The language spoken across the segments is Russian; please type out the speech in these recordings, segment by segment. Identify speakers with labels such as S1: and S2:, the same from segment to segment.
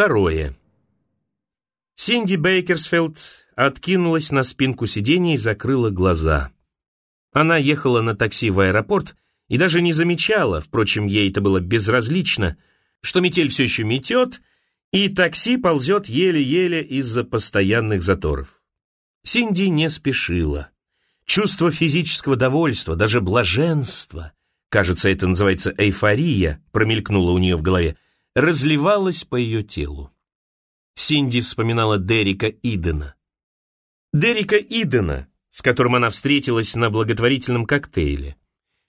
S1: Второе. Синди Бейкерсфилд откинулась на спинку сиденья и закрыла глаза. Она ехала на такси в аэропорт и даже не замечала, впрочем, ей это было безразлично, что метель все еще метет, и такси ползет еле-еле из-за постоянных заторов. Синди не спешила. Чувство физического довольства, даже блаженства, кажется, это называется эйфория, промелькнуло у нее в голове, разливалось по ее телу. Синди вспоминала Дерека Идена. Дерека Идена, с которым она встретилась на благотворительном коктейле.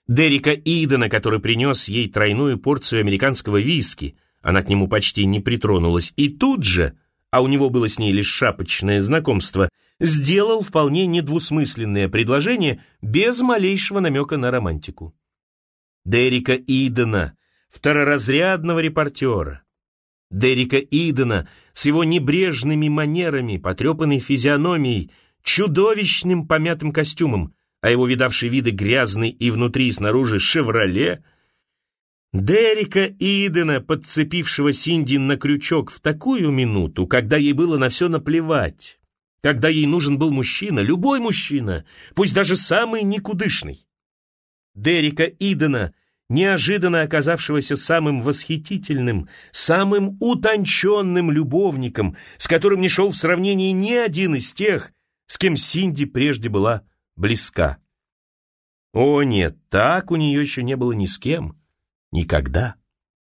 S1: Дерека Идена, который принес ей тройную порцию американского виски, она к нему почти не притронулась, и тут же, а у него было с ней лишь шапочное знакомство, сделал вполне недвусмысленное предложение без малейшего намека на романтику. Дерека Идена, второразрядного репортера, Дерека Идена с его небрежными манерами, потрепанной физиономией, чудовищным помятым костюмом, а его видавший виды грязный и внутри и снаружи «Шевроле», Дерека Идена, подцепившего Синди на крючок в такую минуту, когда ей было на все наплевать, когда ей нужен был мужчина, любой мужчина, пусть даже самый никудышный. Дерека Идена, неожиданно оказавшегося самым восхитительным, самым утонченным любовником, с которым не шел в сравнении ни один из тех, с кем Синди прежде была близка. О нет, так у нее еще не было ни с кем. Никогда.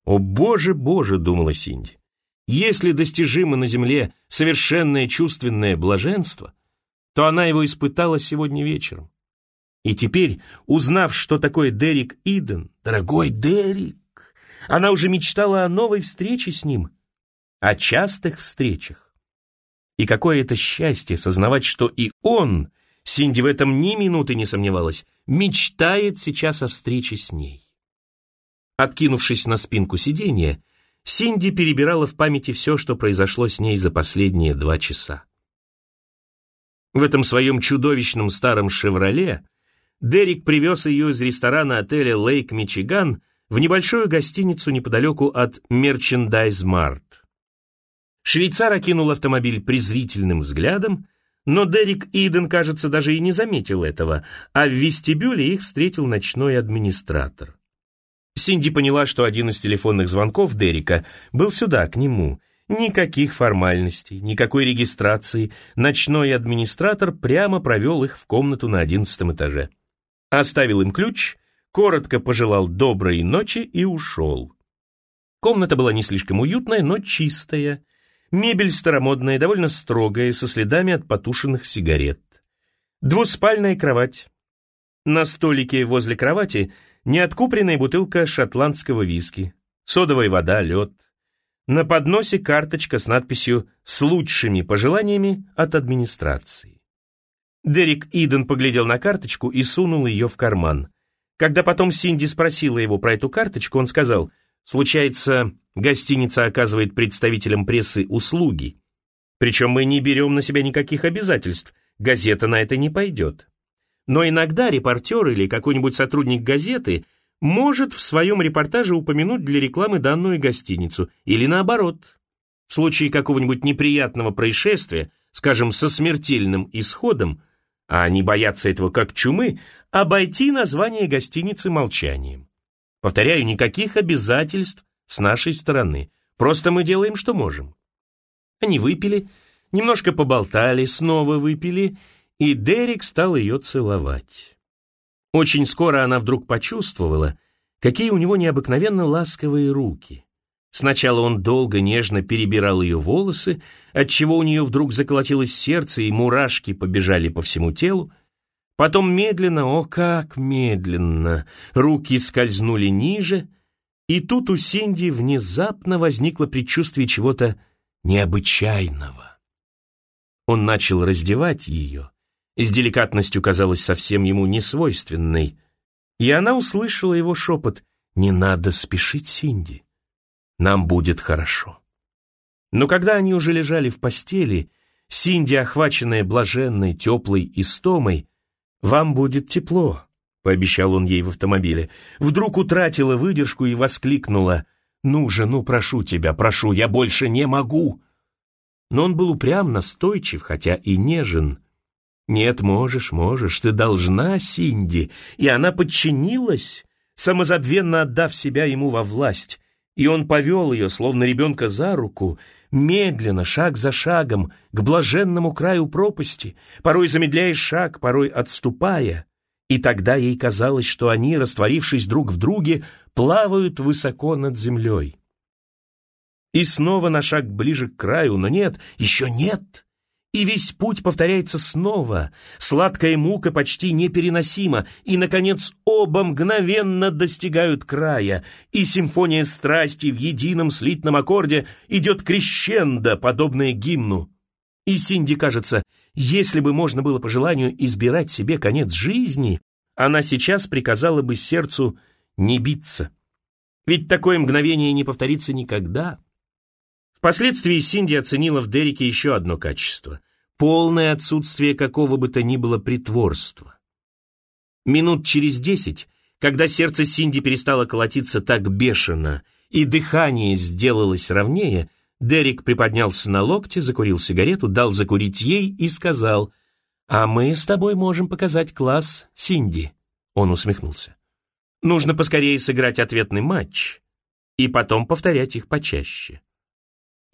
S1: О боже, боже, думала Синди. Если достижимо на земле совершенное чувственное блаженство, то она его испытала сегодня вечером. И теперь, узнав, что такое Дерек Иден, дорогой Дерек, она уже мечтала о новой встрече с ним, о частых встречах. И какое это счастье сознавать, что и он, Синди в этом ни минуты не сомневалась, мечтает сейчас о встрече с ней. Откинувшись на спинку сиденья, Синди перебирала в памяти все, что произошло с ней за последние два часа. В этом своем чудовищном старом «Шевроле» Дерек привез ее из ресторана отеля «Лейк Мичиган» в небольшую гостиницу неподалеку от Мерчендайз Март. Швейцар окинул автомобиль презрительным взглядом, но Дерек Иден, кажется, даже и не заметил этого, а в вестибюле их встретил ночной администратор. Синди поняла, что один из телефонных звонков Дерека был сюда, к нему. Никаких формальностей, никакой регистрации. Ночной администратор прямо провел их в комнату на одиннадцатом этаже оставил им ключ, коротко пожелал доброй ночи и ушел. Комната была не слишком уютная, но чистая. Мебель старомодная, довольно строгая, со следами от потушенных сигарет. Двуспальная кровать. На столике возле кровати неоткупленная бутылка шотландского виски, содовая вода, лед. На подносе карточка с надписью «С лучшими пожеланиями от администрации». Дерек Иден поглядел на карточку и сунул ее в карман. Когда потом Синди спросила его про эту карточку, он сказал, «Случается, гостиница оказывает представителям прессы услуги. Причем мы не берем на себя никаких обязательств, газета на это не пойдет. Но иногда репортер или какой-нибудь сотрудник газеты может в своем репортаже упомянуть для рекламы данную гостиницу, или наоборот. В случае какого-нибудь неприятного происшествия, скажем, со смертельным исходом, а они боятся этого как чумы, обойти название гостиницы молчанием. Повторяю, никаких обязательств с нашей стороны. Просто мы делаем, что можем. Они выпили, немножко поболтали, снова выпили, и Дерек стал ее целовать. Очень скоро она вдруг почувствовала, какие у него необыкновенно ласковые руки. Сначала он долго нежно перебирал ее волосы, отчего у нее вдруг заколотилось сердце и мурашки побежали по всему телу. Потом медленно, о как медленно, руки скользнули ниже, и тут у Синди внезапно возникло предчувствие чего-то необычайного. Он начал раздевать ее, с деликатностью казалось совсем ему несвойственной, и она услышала его шепот «Не надо спешить, Синди» нам будет хорошо. Но когда они уже лежали в постели, Синди, охваченная блаженной, теплой истомой, «Вам будет тепло», — пообещал он ей в автомобиле, вдруг утратила выдержку и воскликнула, Ну же, ну прошу тебя, прошу, я больше не могу!» Но он был упрям, настойчив, хотя и нежен. «Нет, можешь, можешь, ты должна, Синди!» И она подчинилась, самозабвенно отдав себя ему во власть. И он повел ее, словно ребенка за руку, медленно, шаг за шагом, к блаженному краю пропасти, порой замедляя шаг, порой отступая. И тогда ей казалось, что они, растворившись друг в друге, плавают высоко над землей. И снова на шаг ближе к краю, но нет, еще нет. И весь путь повторяется снова. Сладкая мука почти непереносима, и, наконец, оба мгновенно достигают края, и симфония страсти в едином слитном аккорде идет крещендо, подобное гимну. И Синди кажется, если бы можно было по желанию избирать себе конец жизни, она сейчас приказала бы сердцу не биться. Ведь такое мгновение не повторится никогда. Впоследствии Синди оценила в Дереке еще одно качество — полное отсутствие какого бы то ни было притворства. Минут через десять, когда сердце Синди перестало колотиться так бешено и дыхание сделалось ровнее, Дерек приподнялся на локте, закурил сигарету, дал закурить ей и сказал, «А мы с тобой можем показать класс Синди». Он усмехнулся. «Нужно поскорее сыграть ответный матч и потом повторять их почаще».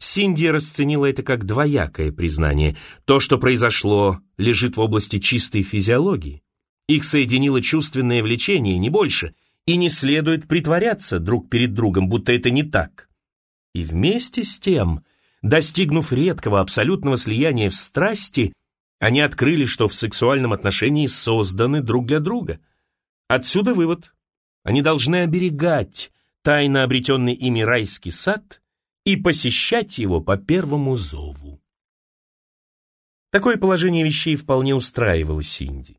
S1: Синди расценила это как двоякое признание. То, что произошло, лежит в области чистой физиологии. Их соединило чувственное влечение, не больше, и не следует притворяться друг перед другом, будто это не так. И вместе с тем, достигнув редкого абсолютного слияния в страсти, они открыли, что в сексуальном отношении созданы друг для друга. Отсюда вывод. Они должны оберегать тайно обретенный ими райский сад и посещать его по первому зову. Такое положение вещей вполне устраивало Синди.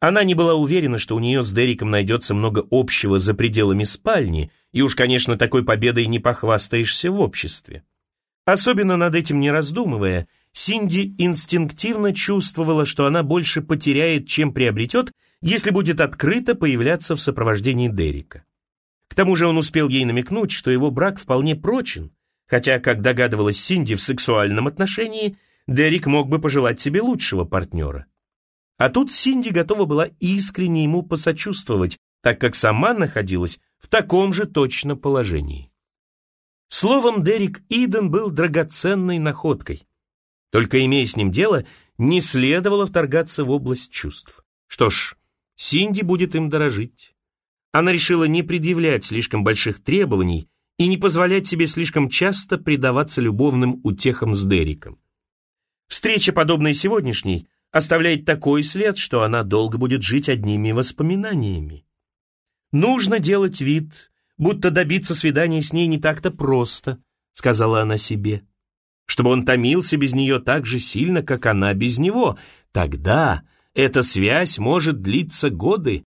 S1: Она не была уверена, что у нее с Дериком найдется много общего за пределами спальни, и уж, конечно, такой победой не похвастаешься в обществе. Особенно над этим не раздумывая, Синди инстинктивно чувствовала, что она больше потеряет, чем приобретет, если будет открыто появляться в сопровождении Дерика. К тому же он успел ей намекнуть, что его брак вполне прочен, хотя, как догадывалась Синди, в сексуальном отношении Дерик мог бы пожелать себе лучшего партнера. А тут Синди готова была искренне ему посочувствовать, так как сама находилась в таком же точно положении. Словом, Дерек Иден был драгоценной находкой. Только имея с ним дело, не следовало вторгаться в область чувств. Что ж, Синди будет им дорожить. Она решила не предъявлять слишком больших требований и не позволять себе слишком часто предаваться любовным утехам с Дериком. Встреча, подобная сегодняшней, оставляет такой след, что она долго будет жить одними воспоминаниями. Нужно делать вид, будто добиться свидания с ней не так-то просто, сказала она себе. Чтобы он томился без нее так же сильно, как она без него. Тогда эта связь может длиться годы.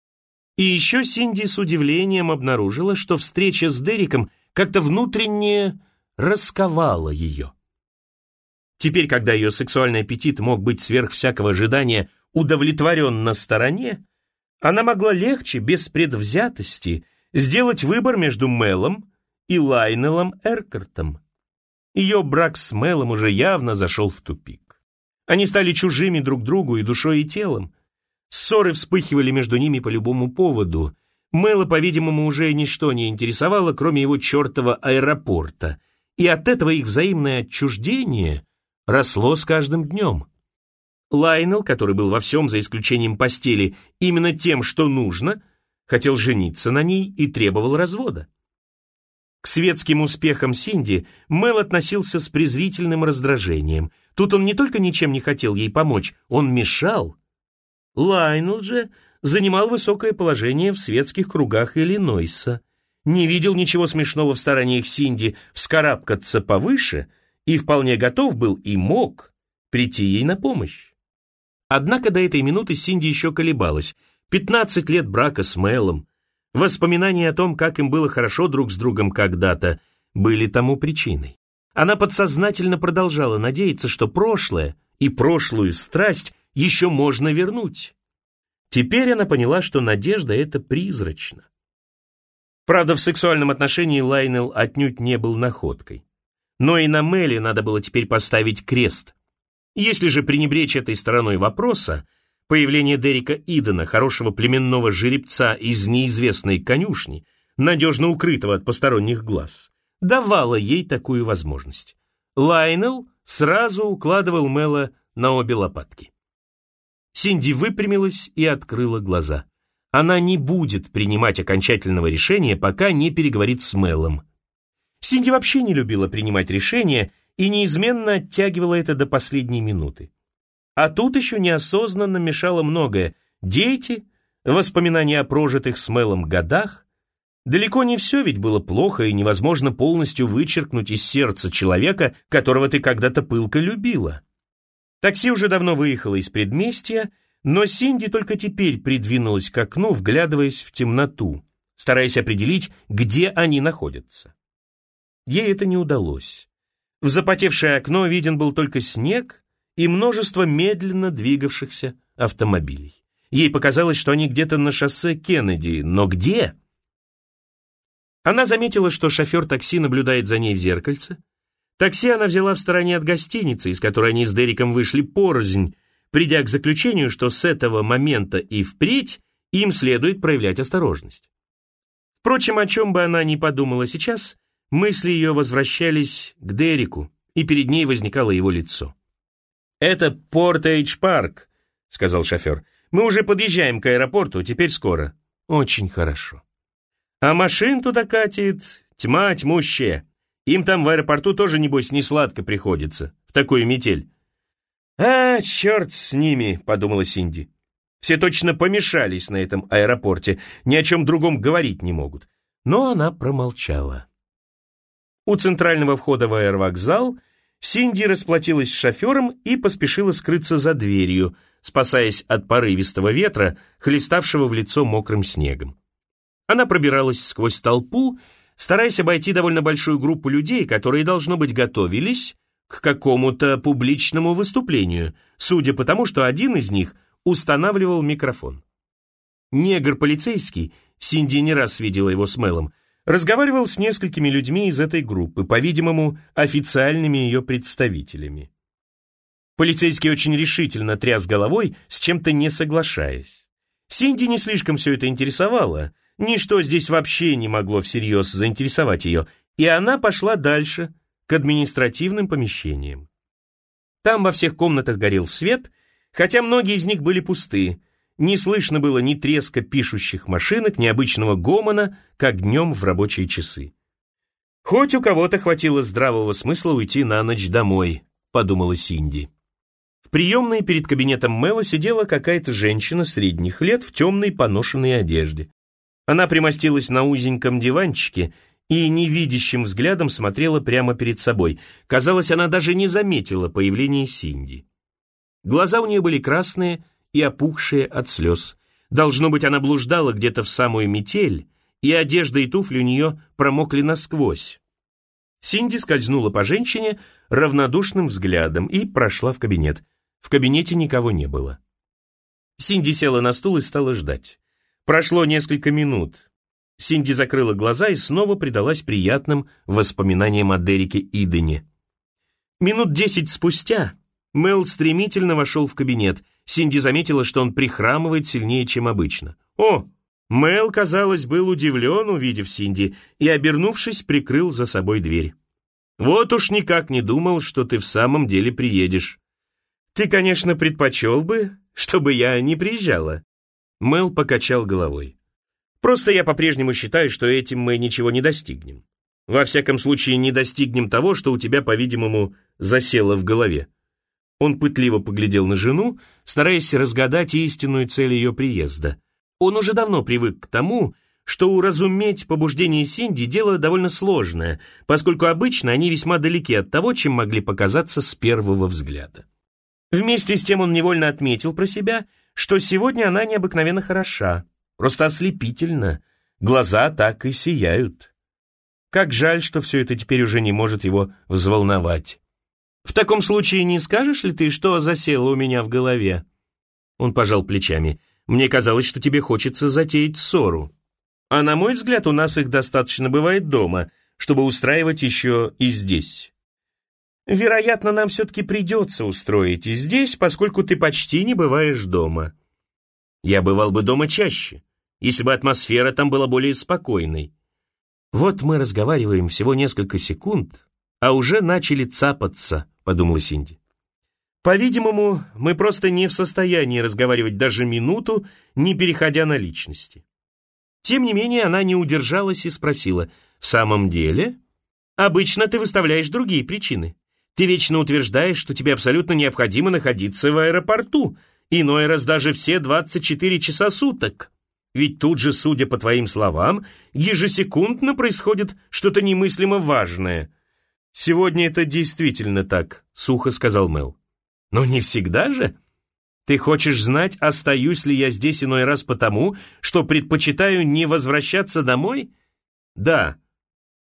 S1: И еще Синди с удивлением обнаружила, что встреча с Дериком как-то внутренне расковала ее. Теперь, когда ее сексуальный аппетит мог быть сверх всякого ожидания удовлетворен на стороне, она могла легче, без предвзятости, сделать выбор между Мелом и Лайнелом Эркартом. Ее брак с Мелом уже явно зашел в тупик. Они стали чужими друг другу и душой, и телом. Ссоры вспыхивали между ними по любому поводу. Мэла, по-видимому, уже ничто не интересовало, кроме его чертова аэропорта. И от этого их взаимное отчуждение росло с каждым днем. Лайнел, который был во всем, за исключением постели, именно тем, что нужно, хотел жениться на ней и требовал развода. К светским успехам Синди Мэл относился с презрительным раздражением. Тут он не только ничем не хотел ей помочь, он мешал. Лайнел же занимал высокое положение в светских кругах Иллинойса, не видел ничего смешного в стараниях Синди вскарабкаться повыше — и вполне готов был и мог прийти ей на помощь. Однако до этой минуты Синди еще колебалась. Пятнадцать лет брака с Мэлом, воспоминания о том, как им было хорошо друг с другом когда-то, были тому причиной. Она подсознательно продолжала надеяться, что прошлое и прошлую страсть еще можно вернуть. Теперь она поняла, что надежда — это призрачно. Правда, в сексуальном отношении Лайнел отнюдь не был находкой. Но и на Мелли надо было теперь поставить крест. Если же пренебречь этой стороной вопроса, появление Дерека Идена, хорошего племенного жеребца из неизвестной конюшни, надежно укрытого от посторонних глаз, давало ей такую возможность. Лайнел сразу укладывал Мэла на обе лопатки. Синди выпрямилась и открыла глаза. Она не будет принимать окончательного решения, пока не переговорит с Мелом. Синди вообще не любила принимать решения и неизменно оттягивала это до последней минуты. А тут еще неосознанно мешало многое. Дети, воспоминания о прожитых с Мелом годах. Далеко не все ведь было плохо и невозможно полностью вычеркнуть из сердца человека, которого ты когда-то пылко любила. Такси уже давно выехало из предместья, но Синди только теперь придвинулась к окну, вглядываясь в темноту, стараясь определить, где они находятся. Ей это не удалось. В запотевшее окно виден был только снег и множество медленно двигавшихся автомобилей. Ей показалось, что они где-то на шоссе Кеннеди, но где? Она заметила, что шофер такси наблюдает за ней в зеркальце. Такси она взяла в стороне от гостиницы, из которой они с Дериком вышли порознь, придя к заключению, что с этого момента и впредь им следует проявлять осторожность. Впрочем, о чем бы она ни подумала сейчас, мысли ее возвращались к Дереку, и перед ней возникало его лицо. «Это Порт-Эйдж-парк», — сказал шофер. «Мы уже подъезжаем к аэропорту, теперь скоро». «Очень хорошо». «А машин туда катит тьма тьмущая. Им там в аэропорту тоже, небось, не сладко приходится, в такую метель. «А, черт с ними», — подумала Синди. «Все точно помешались на этом аэропорте, ни о чем другом говорить не могут». Но она промолчала. У центрального входа в аэровокзал Синди расплатилась с шофером и поспешила скрыться за дверью, спасаясь от порывистого ветра, хлеставшего в лицо мокрым снегом. Она пробиралась сквозь толпу, стараясь обойти довольно большую группу людей, которые, должно быть, готовились к какому-то публичному выступлению, судя по тому, что один из них устанавливал микрофон. Негр-полицейский, Синди не раз видела его с Мелом, разговаривал с несколькими людьми из этой группы, по-видимому, официальными ее представителями. Полицейский очень решительно тряс головой, с чем-то не соглашаясь. Синди не слишком все это интересовало, ничто здесь вообще не могло всерьез заинтересовать ее, и она пошла дальше, к административным помещениям. Там во всех комнатах горел свет, хотя многие из них были пусты, не слышно было ни треска пишущих машинок, ни обычного гомона, как днем в рабочие часы. «Хоть у кого-то хватило здравого смысла уйти на ночь домой», — подумала Синди. В приемной перед кабинетом Мэла сидела какая-то женщина средних лет в темной поношенной одежде. Она примостилась на узеньком диванчике и невидящим взглядом смотрела прямо перед собой. Казалось, она даже не заметила появления Синди. Глаза у нее были красные и опухшие от слез. Должно быть, она блуждала где-то в самую метель, и одежда и туфли у нее промокли насквозь. Синди скользнула по женщине равнодушным взглядом и прошла в кабинет. В кабинете никого не было. Синди села на стул и стала ждать. Прошло несколько минут. Синди закрыла глаза и снова предалась приятным воспоминаниям о Дереке Идене. Минут десять спустя Мел стремительно вошел в кабинет. Синди заметила, что он прихрамывает сильнее, чем обычно. «О!» Мел, казалось, был удивлен, увидев Синди, и, обернувшись, прикрыл за собой дверь. «Вот уж никак не думал, что ты в самом деле приедешь. Ты, конечно, предпочел бы, чтобы я не приезжала». Мел покачал головой. Просто я по-прежнему считаю, что этим мы ничего не достигнем. Во всяком случае, не достигнем того, что у тебя, по-видимому, засело в голове. Он пытливо поглядел на жену, стараясь разгадать истинную цель ее приезда. Он уже давно привык к тому, что уразуметь побуждение Синди дело довольно сложное, поскольку обычно они весьма далеки от того, чем могли показаться с первого взгляда. Вместе с тем он невольно отметил про себя, что сегодня она необыкновенно хороша, Просто ослепительно. Глаза так и сияют. Как жаль, что все это теперь уже не может его взволновать. В таком случае не скажешь ли ты, что засело у меня в голове? Он пожал плечами. Мне казалось, что тебе хочется затеять ссору. А на мой взгляд, у нас их достаточно бывает дома, чтобы устраивать еще и здесь. Вероятно, нам все-таки придется устроить и здесь, поскольку ты почти не бываешь дома. Я бывал бы дома чаще, если бы атмосфера там была более спокойной. Вот мы разговариваем всего несколько секунд, а уже начали цапаться, подумала Синди. По-видимому, мы просто не в состоянии разговаривать даже минуту, не переходя на личности. Тем не менее, она не удержалась и спросила, «В самом деле? Обычно ты выставляешь другие причины. Ты вечно утверждаешь, что тебе абсолютно необходимо находиться в аэропорту, иной раз даже все 24 часа суток. Ведь тут же, судя по твоим словам, ежесекундно происходит что-то немыслимо важное». «Сегодня это действительно так», — сухо сказал Мел. Но не всегда же. Ты хочешь знать, остаюсь ли я здесь иной раз потому, что предпочитаю не возвращаться домой? Да.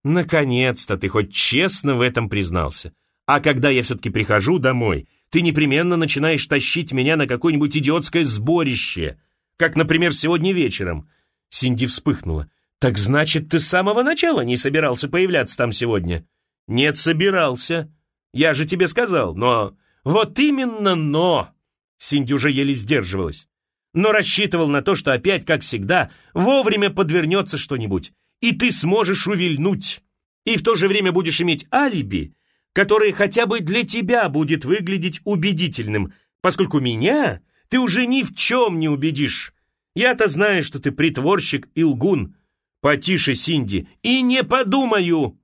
S1: Наконец-то ты хоть честно в этом признался. А когда я все-таки прихожу домой, ты непременно начинаешь тащить меня на какое-нибудь идиотское сборище, как, например, сегодня вечером. Синди вспыхнула. Так значит, ты с самого начала не собирался появляться там сегодня? Нет, собирался. Я же тебе сказал, но вот именно «но». Синди уже еле сдерживалась. Но рассчитывал на то, что опять, как всегда, вовремя подвернется что-нибудь, и ты сможешь увильнуть. И в то же время будешь иметь алиби, которое хотя бы для тебя будет выглядеть убедительным, поскольку меня ты уже ни в чем не убедишь. Я-то знаю, что ты притворщик и лгун. Потише, Синди, и не подумаю!»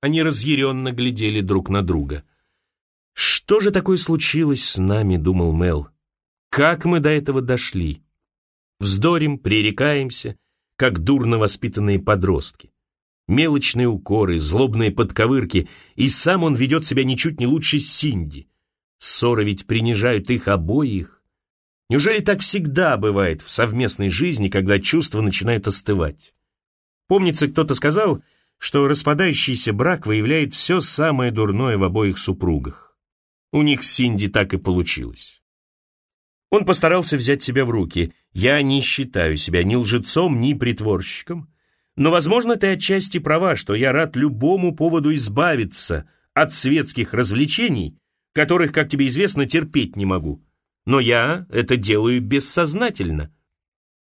S1: Они разъяренно глядели друг на друга. «Что же такое случилось с нами?» — думал Мел. «Как мы до этого дошли? Вздорим, пререкаемся, как дурно воспитанные подростки. Мелочные укоры, злобные подковырки, и сам он ведет себя ничуть не лучше Синди. Ссоры ведь принижают их обоих. Неужели так всегда бывает в совместной жизни, когда чувства начинают остывать? Помнится, кто-то сказал, что распадающийся брак выявляет все самое дурное в обоих супругах. У них с Синди так и получилось. Он постарался взять себя в руки. «Я не считаю себя ни лжецом, ни притворщиком. Но, возможно, ты отчасти права, что я рад любому поводу избавиться от светских развлечений, которых, как тебе известно, терпеть не могу. Но я это делаю бессознательно».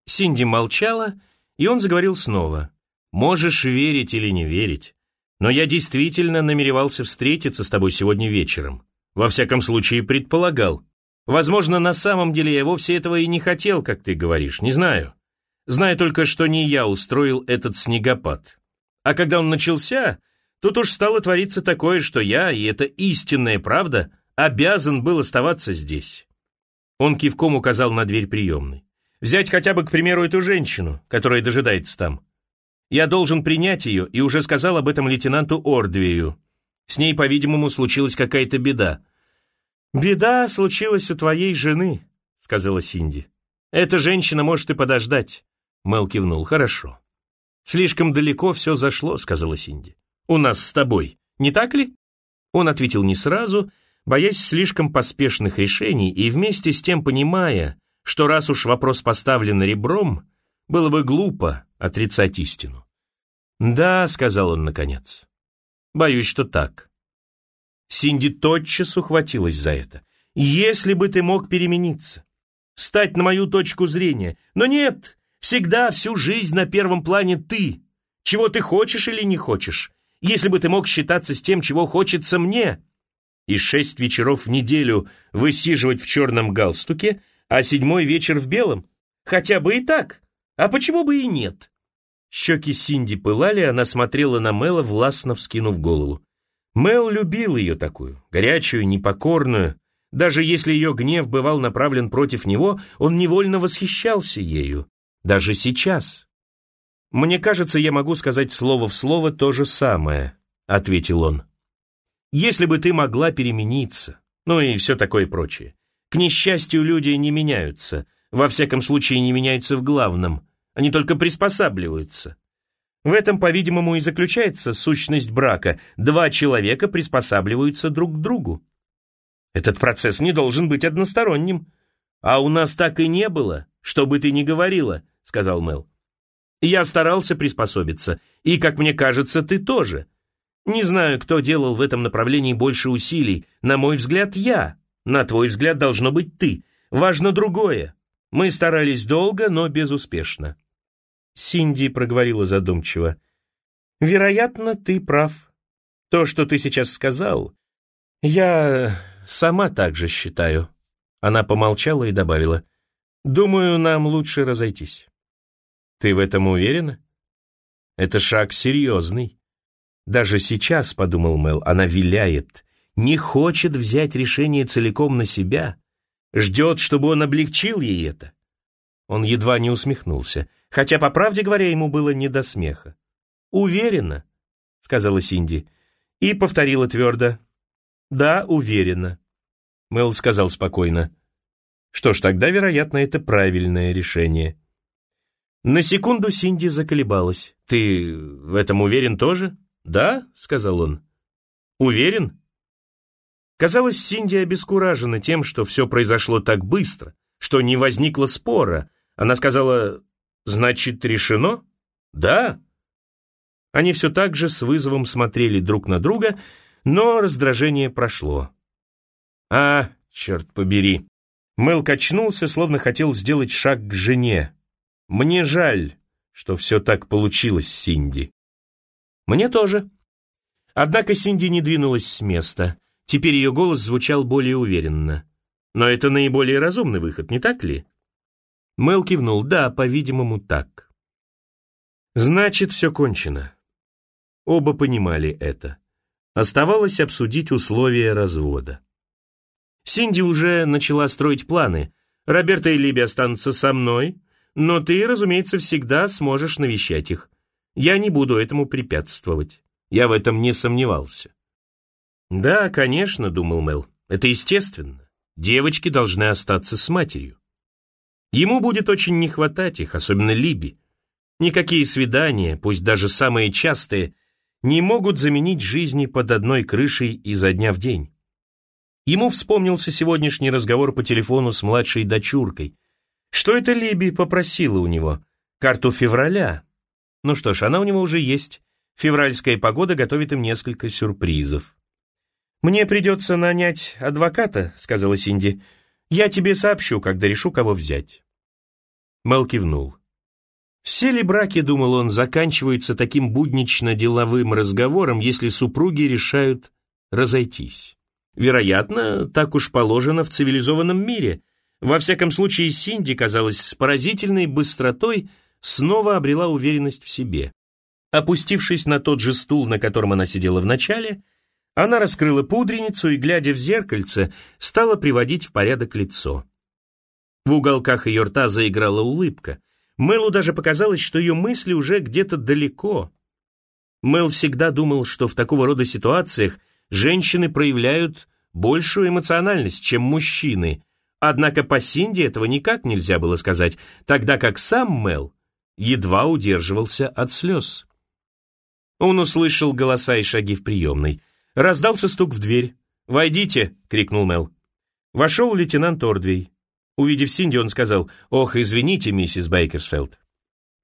S1: Синди молчала, и он заговорил снова. «Можешь верить или не верить, но я действительно намеревался встретиться с тобой сегодня вечером. Во всяком случае, предполагал. Возможно, на самом деле я вовсе этого и не хотел, как ты говоришь, не знаю. Знаю только, что не я устроил этот снегопад. А когда он начался, тут уж стало твориться такое, что я, и это истинная правда, обязан был оставаться здесь. Он кивком указал на дверь приемной. Взять хотя бы, к примеру, эту женщину, которая дожидается там. Я должен принять ее, и уже сказал об этом лейтенанту Ордвею. С ней, по-видимому, случилась какая-то беда. «Беда случилась у твоей жены», — сказала Синди. «Эта женщина может и подождать». Мел кивнул. «Хорошо». «Слишком далеко все зашло», — сказала Синди. «У нас с тобой, не так ли?» Он ответил не сразу, боясь слишком поспешных решений и вместе с тем понимая, что раз уж вопрос поставлен ребром, было бы глупо отрицать истину. «Да», — сказал он наконец. Боюсь, что так. Синди тотчас ухватилась за это. Если бы ты мог перемениться, встать на мою точку зрения. Но нет, всегда, всю жизнь на первом плане ты. Чего ты хочешь или не хочешь. Если бы ты мог считаться с тем, чего хочется мне. И шесть вечеров в неделю высиживать в черном галстуке, а седьмой вечер в белом. Хотя бы и так. А почему бы и нет? Щеки Синди пылали, она смотрела на Мэла, властно вскинув голову. Мэл любил ее такую, горячую, непокорную. Даже если ее гнев бывал направлен против него, он невольно восхищался ею. Даже сейчас. «Мне кажется, я могу сказать слово в слово то же самое», — ответил он. «Если бы ты могла перемениться, ну и все такое прочее. К несчастью, люди не меняются, во всяком случае не меняются в главном — они только приспосабливаются. В этом, по-видимому, и заключается сущность брака. Два человека приспосабливаются друг к другу. Этот процесс не должен быть односторонним. А у нас так и не было, что бы ты ни говорила, сказал Мел. Я старался приспособиться, и, как мне кажется, ты тоже. Не знаю, кто делал в этом направлении больше усилий. На мой взгляд, я. На твой взгляд, должно быть ты. Важно другое. Мы старались долго, но безуспешно. Синди проговорила задумчиво. «Вероятно, ты прав. То, что ты сейчас сказал, я сама так же считаю». Она помолчала и добавила. «Думаю, нам лучше разойтись». «Ты в этом уверена?» «Это шаг серьезный». Даже сейчас, — подумал Мэл, — она виляет, не хочет взять решение целиком на себя, ждет, чтобы он облегчил ей это. Он едва не усмехнулся, хотя, по правде говоря, ему было не до смеха. «Уверена», — сказала Синди, и повторила твердо. «Да, уверена», — Мэл сказал спокойно. «Что ж, тогда, вероятно, это правильное решение». На секунду Синди заколебалась. «Ты в этом уверен тоже?» «Да», — сказал он. «Уверен?» Казалось, Синди обескуражена тем, что все произошло так быстро, что не возникло спора. Она сказала, «Значит, решено?» «Да». Они все так же с вызовом смотрели друг на друга, но раздражение прошло. «А, черт побери!» Мэл качнулся, словно хотел сделать шаг к жене. «Мне жаль, что все так получилось, Синди». «Мне тоже». Однако Синди не двинулась с места. Теперь ее голос звучал более уверенно. «Но это наиболее разумный выход, не так ли?» Мэл кивнул. «Да, по-видимому, так». «Значит, все кончено». Оба понимали это. Оставалось обсудить условия развода. Синди уже начала строить планы. «Роберта и Либи останутся со мной, но ты, разумеется, всегда сможешь навещать их. Я не буду этому препятствовать. Я в этом не сомневался. Да, конечно, думал Мел, это естественно. Девочки должны остаться с матерью. Ему будет очень не хватать их, особенно Либи. Никакие свидания, пусть даже самые частые, не могут заменить жизни под одной крышей изо дня в день. Ему вспомнился сегодняшний разговор по телефону с младшей дочуркой. Что это Либи попросила у него? Карту февраля, ну что ж, она у него уже есть. Февральская погода готовит им несколько сюрпризов. «Мне придется нанять адвоката», — сказала Синди. «Я тебе сообщу, когда решу, кого взять». Мел кивнул. Все ли браки, думал он, заканчиваются таким буднично-деловым разговором, если супруги решают разойтись? Вероятно, так уж положено в цивилизованном мире. Во всяком случае, Синди казалась с поразительной быстротой снова обрела уверенность в себе. Опустившись на тот же стул, на котором она сидела в начале, она раскрыла пудреницу и, глядя в зеркальце, стала приводить в порядок лицо. В уголках ее рта заиграла улыбка. Мэлу даже показалось, что ее мысли уже где-то далеко. Мэл всегда думал, что в такого рода ситуациях женщины проявляют большую эмоциональность, чем мужчины. Однако по Синди этого никак нельзя было сказать, тогда как сам Мэл едва удерживался от слез. Он услышал голоса и шаги в приемной. Раздался стук в дверь. «Войдите!» — крикнул Мел. Вошел лейтенант Ордвей. Увидев Синди, он сказал, «Ох, извините, миссис Бейкерсфелд».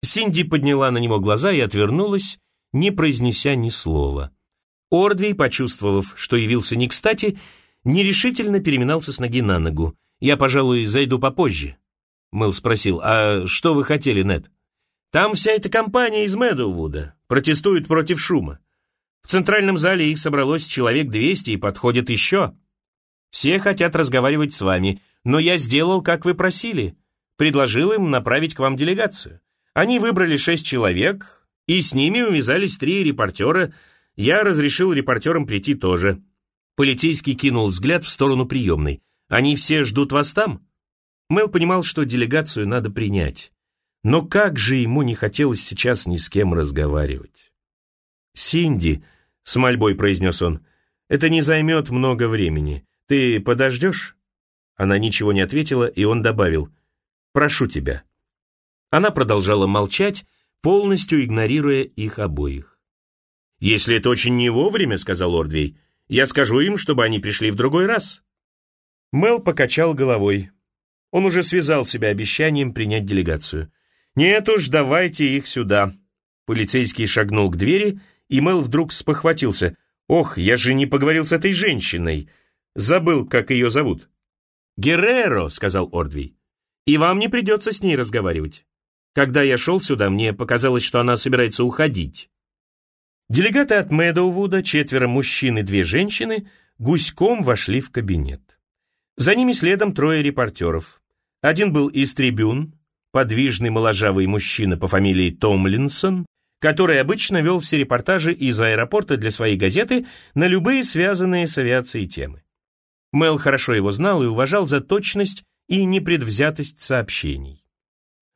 S1: Синди подняла на него глаза и отвернулась, не произнеся ни слова. Ордвей, почувствовав, что явился не кстати, нерешительно переминался с ноги на ногу. «Я, пожалуй, зайду попозже». Мэл спросил, «А что вы хотели, Нед?» Там вся эта компания из Мэдоувуда протестует против шума. В центральном зале их собралось человек 200 и подходит еще. Все хотят разговаривать с вами, но я сделал, как вы просили. Предложил им направить к вам делегацию. Они выбрали шесть человек, и с ними увязались три репортера. Я разрешил репортерам прийти тоже. Полицейский кинул взгляд в сторону приемной. Они все ждут вас там? Мэл понимал, что делегацию надо принять. Но как же ему не хотелось сейчас ни с кем разговаривать. «Синди», — с мольбой произнес он, — «это не займет много времени. Ты подождешь?» Она ничего не ответила, и он добавил, «Прошу тебя». Она продолжала молчать, полностью игнорируя их обоих. «Если это очень не вовремя», — сказал Ордвей, — «я скажу им, чтобы они пришли в другой раз». Мел покачал головой. Он уже связал себя обещанием принять делегацию. «Нет уж, давайте их сюда». Полицейский шагнул к двери, и Мел вдруг спохватился. «Ох, я же не поговорил с этой женщиной. Забыл, как ее зовут». «Герреро», — сказал Ордвей. «И вам не придется с ней разговаривать. Когда я шел сюда, мне показалось, что она собирается уходить». Делегаты от Мэдоувуда, четверо мужчин и две женщины, гуськом вошли в кабинет. За ними следом трое репортеров. Один был из трибюн, подвижный моложавый мужчина по фамилии Томлинсон, который обычно вел все репортажи из аэропорта для своей газеты на любые связанные с авиацией темы. Мел хорошо его знал и уважал за точность и непредвзятость сообщений.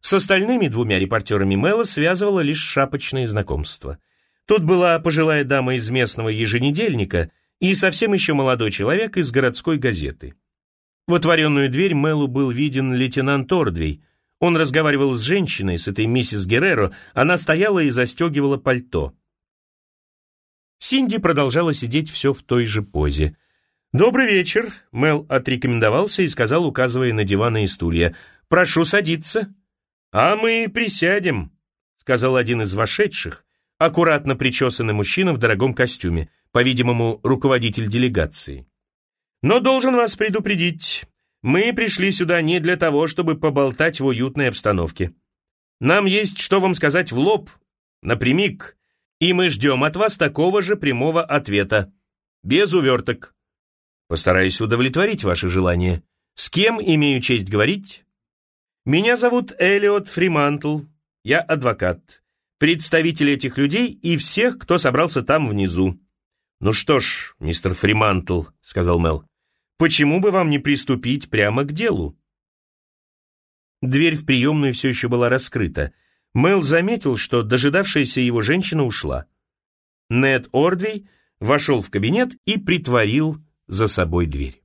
S1: С остальными двумя репортерами Мэла связывало лишь шапочное знакомство. Тут была пожилая дама из местного еженедельника и совсем еще молодой человек из городской газеты. В отворенную дверь Мэлу был виден лейтенант Ордвей. Он разговаривал с женщиной, с этой миссис Герреро, она стояла и застегивала пальто. Синди продолжала сидеть все в той же позе. «Добрый вечер», — Мел отрекомендовался и сказал, указывая на диваны и стулья. «Прошу садиться». «А мы присядем», — сказал один из вошедших, аккуратно причесанный мужчина в дорогом костюме, по-видимому, руководитель делегации. «Но должен вас предупредить, мы пришли сюда не для того, чтобы поболтать в уютной обстановке. Нам есть что вам сказать в лоб, напрямик, и мы ждем от вас такого же прямого ответа, без уверток». Постараюсь удовлетворить ваше желание. С кем имею честь говорить? Меня зовут Элиот Фримантл. Я адвокат. Представитель этих людей и всех, кто собрался там внизу. Ну что ж, мистер Фримантл, сказал Мел, почему бы вам не приступить прямо к делу? Дверь в приемную все еще была раскрыта. Мел заметил, что дожидавшаяся его женщина ушла. Нед Ордвей вошел в кабинет и притворил за собой дверь.